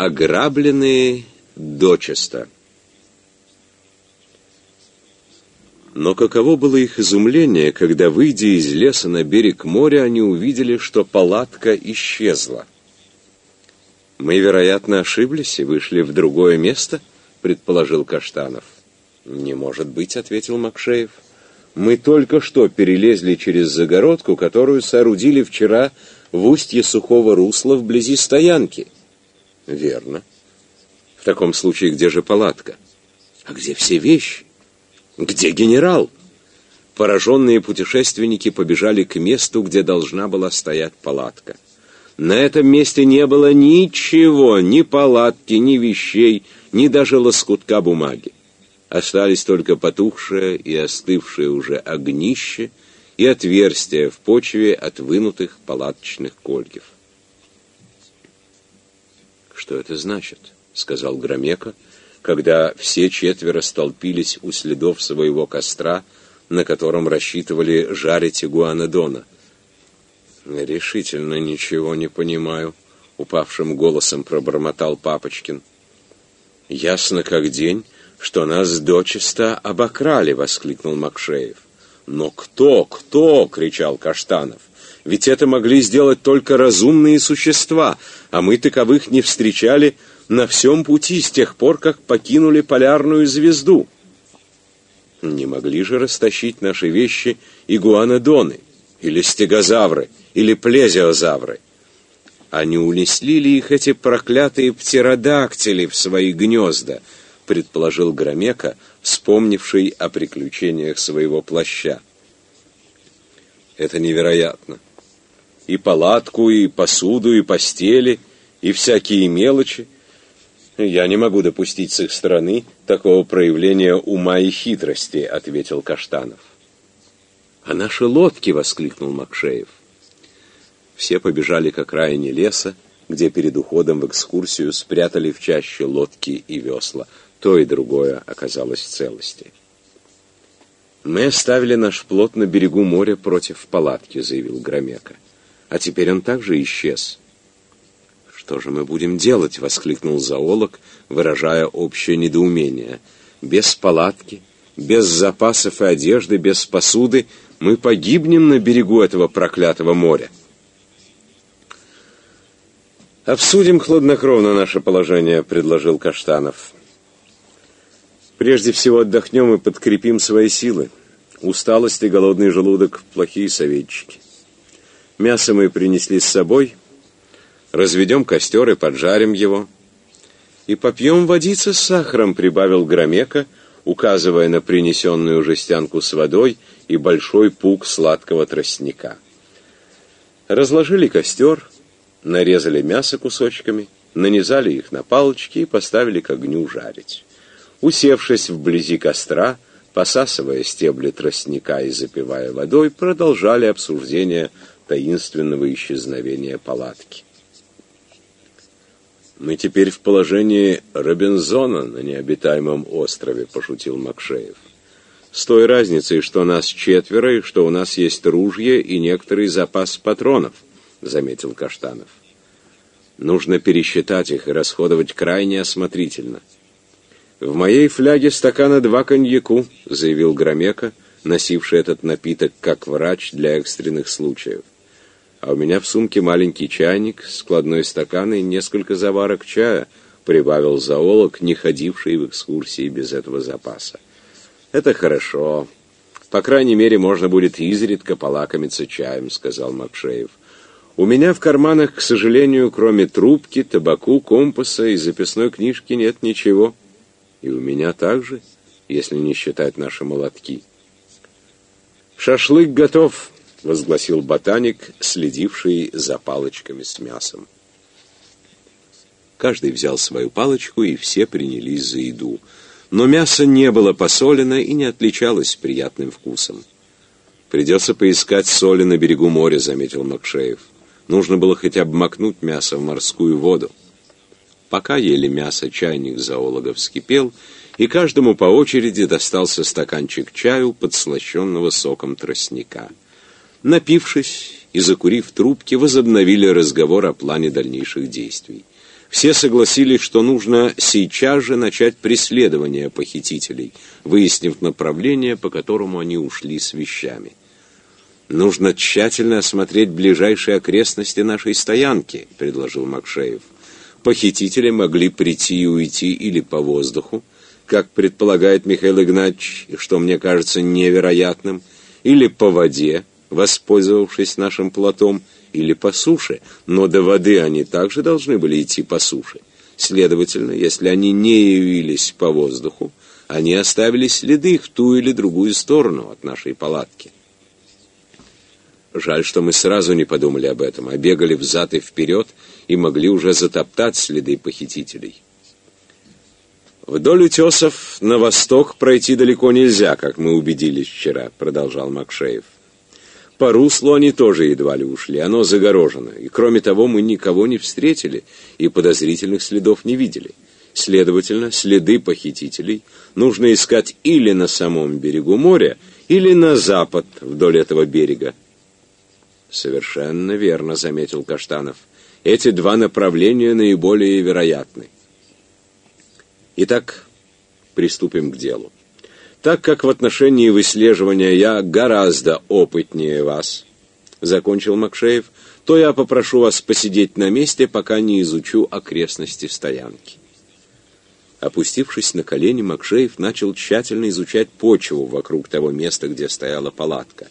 Ограбленные дочисто. Но каково было их изумление, когда, выйдя из леса на берег моря, они увидели, что палатка исчезла. «Мы, вероятно, ошиблись и вышли в другое место», — предположил Каштанов. «Не может быть», — ответил Макшеев. «Мы только что перелезли через загородку, которую соорудили вчера в устье сухого русла вблизи стоянки». «Верно. В таком случае где же палатка? А где все вещи?» Где генерал? Пораженные путешественники побежали к месту, где должна была стоять палатка. На этом месте не было ничего, ни палатки, ни вещей, ни даже лоскутка бумаги. Остались только потухшее и остывшее уже огнище и отверстия в почве от вынутых палаточных кольев. «Что это значит?» — сказал Громека — когда все четверо столпились у следов своего костра, на котором рассчитывали жарить игуанодона. «Решительно ничего не понимаю», — упавшим голосом пробормотал Папочкин. «Ясно как день, что нас дочисто обокрали», — воскликнул Макшеев. «Но кто, кто?» — кричал Каштанов. «Ведь это могли сделать только разумные существа, а мы таковых не встречали на всем пути с тех пор, как покинули полярную звезду. Не могли же растащить наши вещи игуанодоны, или стегозавры, или плезиозавры. А не унесли ли их эти проклятые птеродактили в свои гнезда, предположил Громека, вспомнивший о приключениях своего плаща. Это невероятно. И палатку, и посуду, и постели, и всякие мелочи — «Я не могу допустить с их стороны такого проявления ума и хитрости», — ответил Каштанов. «А наши лодки!» — воскликнул Макшеев. Все побежали к окраине леса, где перед уходом в экскурсию спрятали в чаще лодки и весла. То и другое оказалось в целости. «Мы оставили наш плот на берегу моря против палатки», — заявил Громека. «А теперь он также исчез». «Что же мы будем делать?» — воскликнул зоолог, выражая общее недоумение. «Без палатки, без запасов и одежды, без посуды мы погибнем на берегу этого проклятого моря». «Обсудим хладнокровно наше положение», — предложил Каштанов. «Прежде всего отдохнем и подкрепим свои силы. Усталость и голодный желудок — плохие советчики. Мясо мы принесли с собой, разведем костер и поджарим его. И попьем водицы с сахаром, прибавил Громека, указывая на принесенную жестянку с водой и большой пук сладкого тростника. Разложили костер, нарезали мясо кусочками, нанизали их на палочки и поставили к огню жарить. Усевшись вблизи костра, посасывая стебли тростника и запивая водой, продолжали обсуждение таинственного исчезновения палатки. «Мы теперь в положении Робинзона на необитаемом острове», — пошутил Макшеев. «С той разницей, что нас четверо, и что у нас есть ружья и некоторый запас патронов», — заметил Каштанов. «Нужно пересчитать их и расходовать крайне осмотрительно». «В моей фляге стакана два коньяку», — заявил Громека, носивший этот напиток как врач для экстренных случаев а у меня в сумке маленький чайник, складной стакан и несколько заварок чая, прибавил зоолог, не ходивший в экскурсии без этого запаса. Это хорошо. По крайней мере, можно будет изредка полакомиться чаем, сказал Макшеев. У меня в карманах, к сожалению, кроме трубки, табаку, компаса и записной книжки нет ничего. И у меня также, если не считать наши молотки. Шашлык готов, — возгласил ботаник, следивший за палочками с мясом. Каждый взял свою палочку, и все принялись за еду. Но мясо не было посолено и не отличалось приятным вкусом. «Придется поискать соли на берегу моря», — заметил Макшеев. «Нужно было хотя бы макнуть мясо в морскую воду». Пока ели мясо, чайник зоолога вскипел, и каждому по очереди достался стаканчик чаю, подслащенного соком тростника. Напившись и закурив трубки, возобновили разговор о плане дальнейших действий. Все согласились, что нужно сейчас же начать преследование похитителей, выяснив направление, по которому они ушли с вещами. «Нужно тщательно осмотреть ближайшие окрестности нашей стоянки», — предложил Макшеев. «Похитители могли прийти и уйти или по воздуху, как предполагает Михаил Игнатьевич, что мне кажется невероятным, или по воде, воспользовавшись нашим плотом, или по суше, но до воды они также должны были идти по суше. Следовательно, если они не явились по воздуху, они оставили следы в ту или другую сторону от нашей палатки. Жаль, что мы сразу не подумали об этом, а бегали взад и вперед и могли уже затоптать следы похитителей. «Вдоль утесов на восток пройти далеко нельзя, как мы убедились вчера», — продолжал Макшеев. По руслу они тоже едва ли ушли, оно загорожено. И кроме того, мы никого не встретили и подозрительных следов не видели. Следовательно, следы похитителей нужно искать или на самом берегу моря, или на запад вдоль этого берега. Совершенно верно, заметил Каштанов. Эти два направления наиболее вероятны. Итак, приступим к делу. Так как в отношении выслеживания я гораздо опытнее вас, закончил Макшеев, то я попрошу вас посидеть на месте, пока не изучу окрестности стоянки. Опустившись на колени, Макшеев начал тщательно изучать почву вокруг того места, где стояла палатка.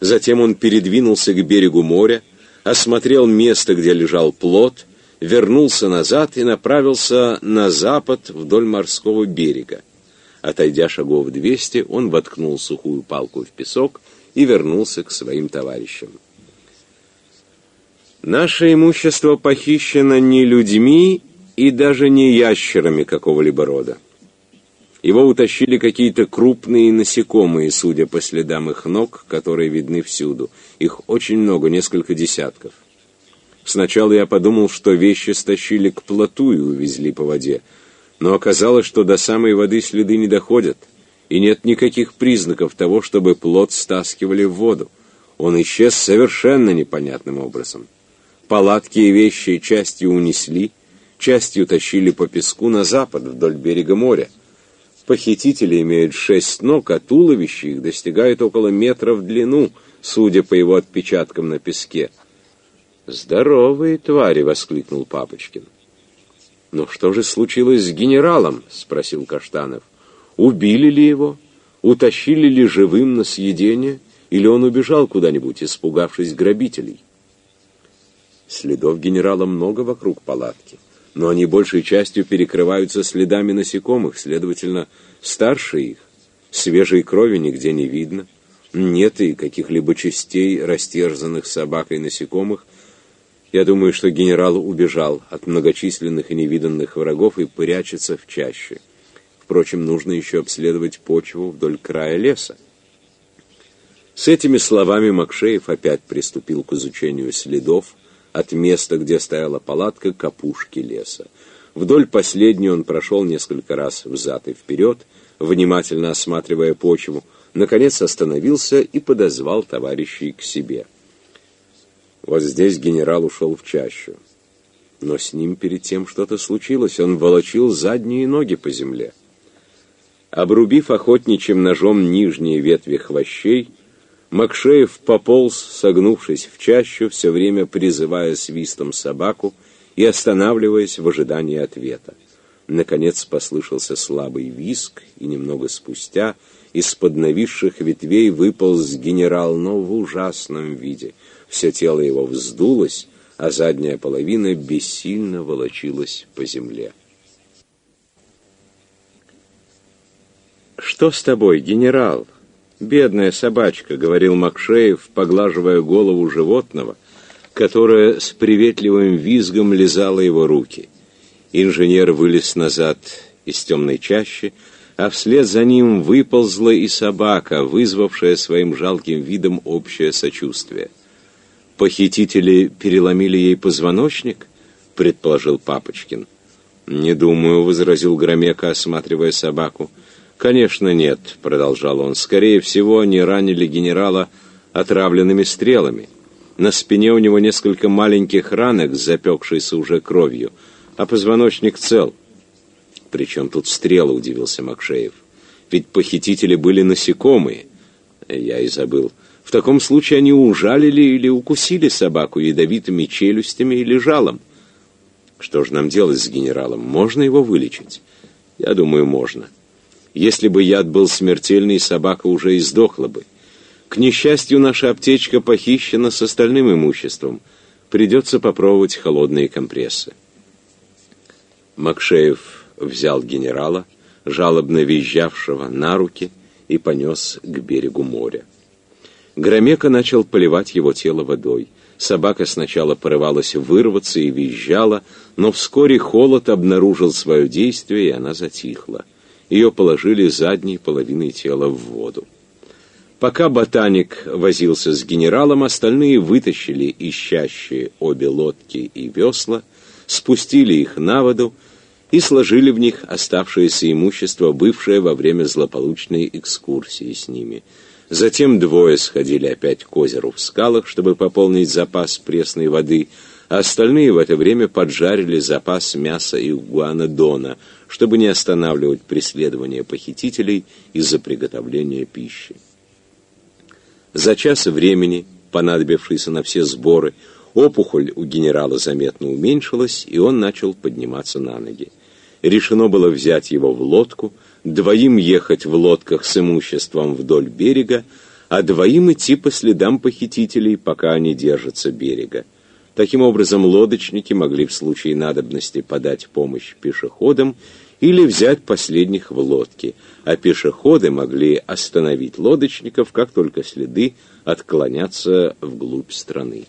Затем он передвинулся к берегу моря, осмотрел место, где лежал плот, вернулся назад и направился на запад вдоль морского берега. Отойдя шагов двести, он воткнул сухую палку в песок и вернулся к своим товарищам. Наше имущество похищено не людьми и даже не ящерами какого-либо рода. Его утащили какие-то крупные насекомые, судя по следам их ног, которые видны всюду. Их очень много, несколько десятков. Сначала я подумал, что вещи стащили к плоту и увезли по воде, но оказалось, что до самой воды следы не доходят, и нет никаких признаков того, чтобы плод стаскивали в воду. Он исчез совершенно непонятным образом. Палатки и вещи частью унесли, частью тащили по песку на запад, вдоль берега моря. Похитители имеют шесть ног, а туловище их достигает около метра в длину, судя по его отпечаткам на песке. «Здоровые твари!» — воскликнул Папочкин. «Но что же случилось с генералом?» — спросил Каштанов. «Убили ли его? Утащили ли живым на съедение? Или он убежал куда-нибудь, испугавшись грабителей?» Следов генерала много вокруг палатки, но они большей частью перекрываются следами насекомых, следовательно, старше их. Свежей крови нигде не видно. Нет и каких-либо частей, растерзанных собакой насекомых — я думаю, что генерал убежал от многочисленных и невиданных врагов и прячется в чаще. Впрочем, нужно еще обследовать почву вдоль края леса. С этими словами Макшеев опять приступил к изучению следов от места, где стояла палатка, к опушке леса. Вдоль последней он прошел несколько раз взад и вперед, внимательно осматривая почву, наконец остановился и подозвал товарищей к себе. Вот здесь генерал ушел в чащу. Но с ним перед тем что-то случилось. Он волочил задние ноги по земле. Обрубив охотничьим ножом нижние ветви хвощей, Макшеев пополз, согнувшись в чащу, все время призывая свистом собаку и останавливаясь в ожидании ответа. Наконец послышался слабый виск, и немного спустя из-под нависших ветвей выполз генерал, но в ужасном виде — все тело его вздулось, а задняя половина бессильно волочилась по земле. «Что с тобой, генерал? Бедная собачка», — говорил Макшеев, поглаживая голову животного, которое с приветливым визгом лизало его руки. Инженер вылез назад из темной чащи, а вслед за ним выползла и собака, вызвавшая своим жалким видом общее сочувствие. «Похитители переломили ей позвоночник?» — предположил Папочкин. «Не думаю», — возразил Громека, осматривая собаку. «Конечно нет», — продолжал он. «Скорее всего, они ранили генерала отравленными стрелами. На спине у него несколько маленьких ранок, запекшейся уже кровью. А позвоночник цел. Причем тут стрела, удивился Макшеев. Ведь похитители были насекомые. Я и забыл. В таком случае они ужалили или укусили собаку ядовитыми челюстями или жалом. Что же нам делать с генералом? Можно его вылечить? Я думаю, можно. Если бы яд был смертельный, собака уже и сдохла бы. К несчастью, наша аптечка похищена с остальным имуществом. Придется попробовать холодные компрессы. Макшеев взял генерала, жалобно визжавшего, на руки и понес к берегу моря. Громека начал поливать его тело водой. Собака сначала порывалась вырваться и визжала, но вскоре холод обнаружил свое действие, и она затихла. Ее положили задней половиной тела в воду. Пока ботаник возился с генералом, остальные вытащили ищащие обе лодки и весла, спустили их на воду и сложили в них оставшееся имущество, бывшее во время злополучной экскурсии с ними. Затем двое сходили опять к озеру в скалах, чтобы пополнить запас пресной воды, а остальные в это время поджарили запас мяса и гуанодона, чтобы не останавливать преследование похитителей из-за приготовления пищи. За час времени, понадобившийся на все сборы, опухоль у генерала заметно уменьшилась, и он начал подниматься на ноги. Решено было взять его в лодку, двоим ехать в лодках с имуществом вдоль берега, а двоим идти по следам похитителей, пока они держатся берега. Таким образом, лодочники могли в случае надобности подать помощь пешеходам или взять последних в лодке, а пешеходы могли остановить лодочников, как только следы отклонятся вглубь страны.